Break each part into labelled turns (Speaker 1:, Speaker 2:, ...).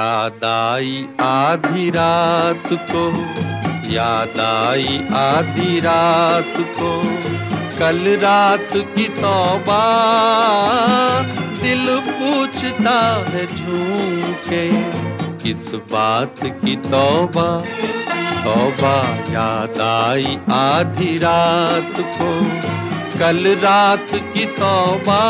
Speaker 1: याद आई आधी रात को याद आई आधी रात को। कल रात की तौबा दिल पूछता है झूम के किस बात की तौबा? तौबा याद आई आधी रात को। कल रात की तौबा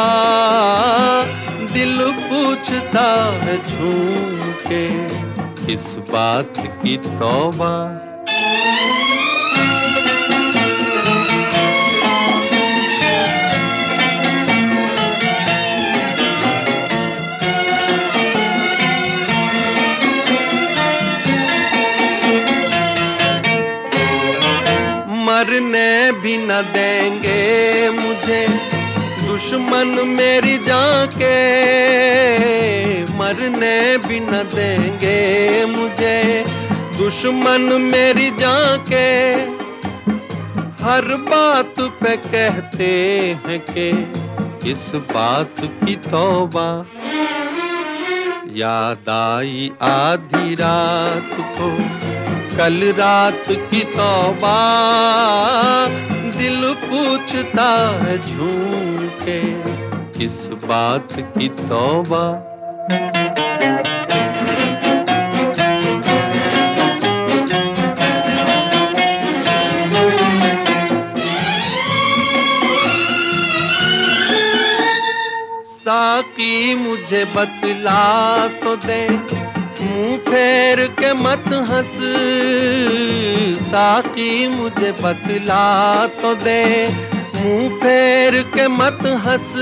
Speaker 1: दिल पूछता है झूम के किस बात की तौबा। मरने भी न देंगे मुझे दुश्मन मेरी जाके। मरने भी न देंगे मुझे। दुश्मन मेरी जाके हर बात पे कहते हैं के इस बात की तौबा। याद आई आधी रात को, कल रात की तौबा। दिल पूछता है झूम के किस बात की तौबा। साकी मुझे बतला तो दे, मुँह फेर के मत हंस। साकी मुझे बतला तो दे, मुँह फेर के मत हंस।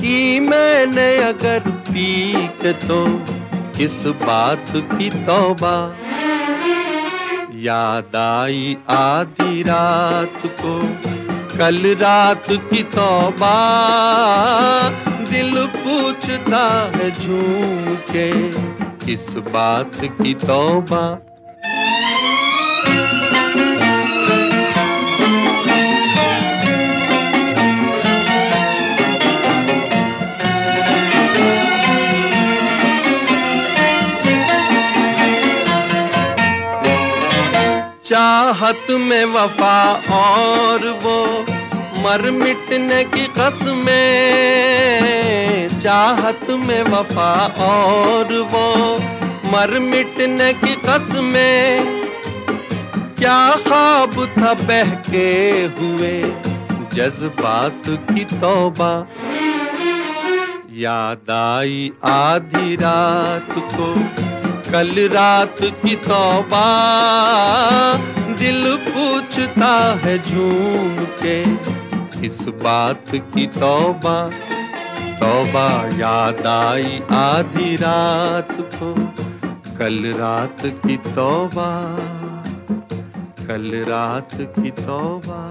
Speaker 1: कि मैंने अगर पीक तो किस बात की तौबा? याद आई आधी रात को, कल रात की तौबा। दिल पूछता है झूम के किस बात की तौबा? चाहत में वफा और वो मर मिटने की कसमें। चाहत में वफा और वो मर मिटने की कसमें। क्या ख्वाब था बहके हुए जज्बात की तौबा। याद आई आधी रात को, कल रात की तौबा। दिल पूछता है झूम के, इस बात की तौबा। तौबा याद आई आधी रात को, कल रात की तौबा। कल रात की तौबा।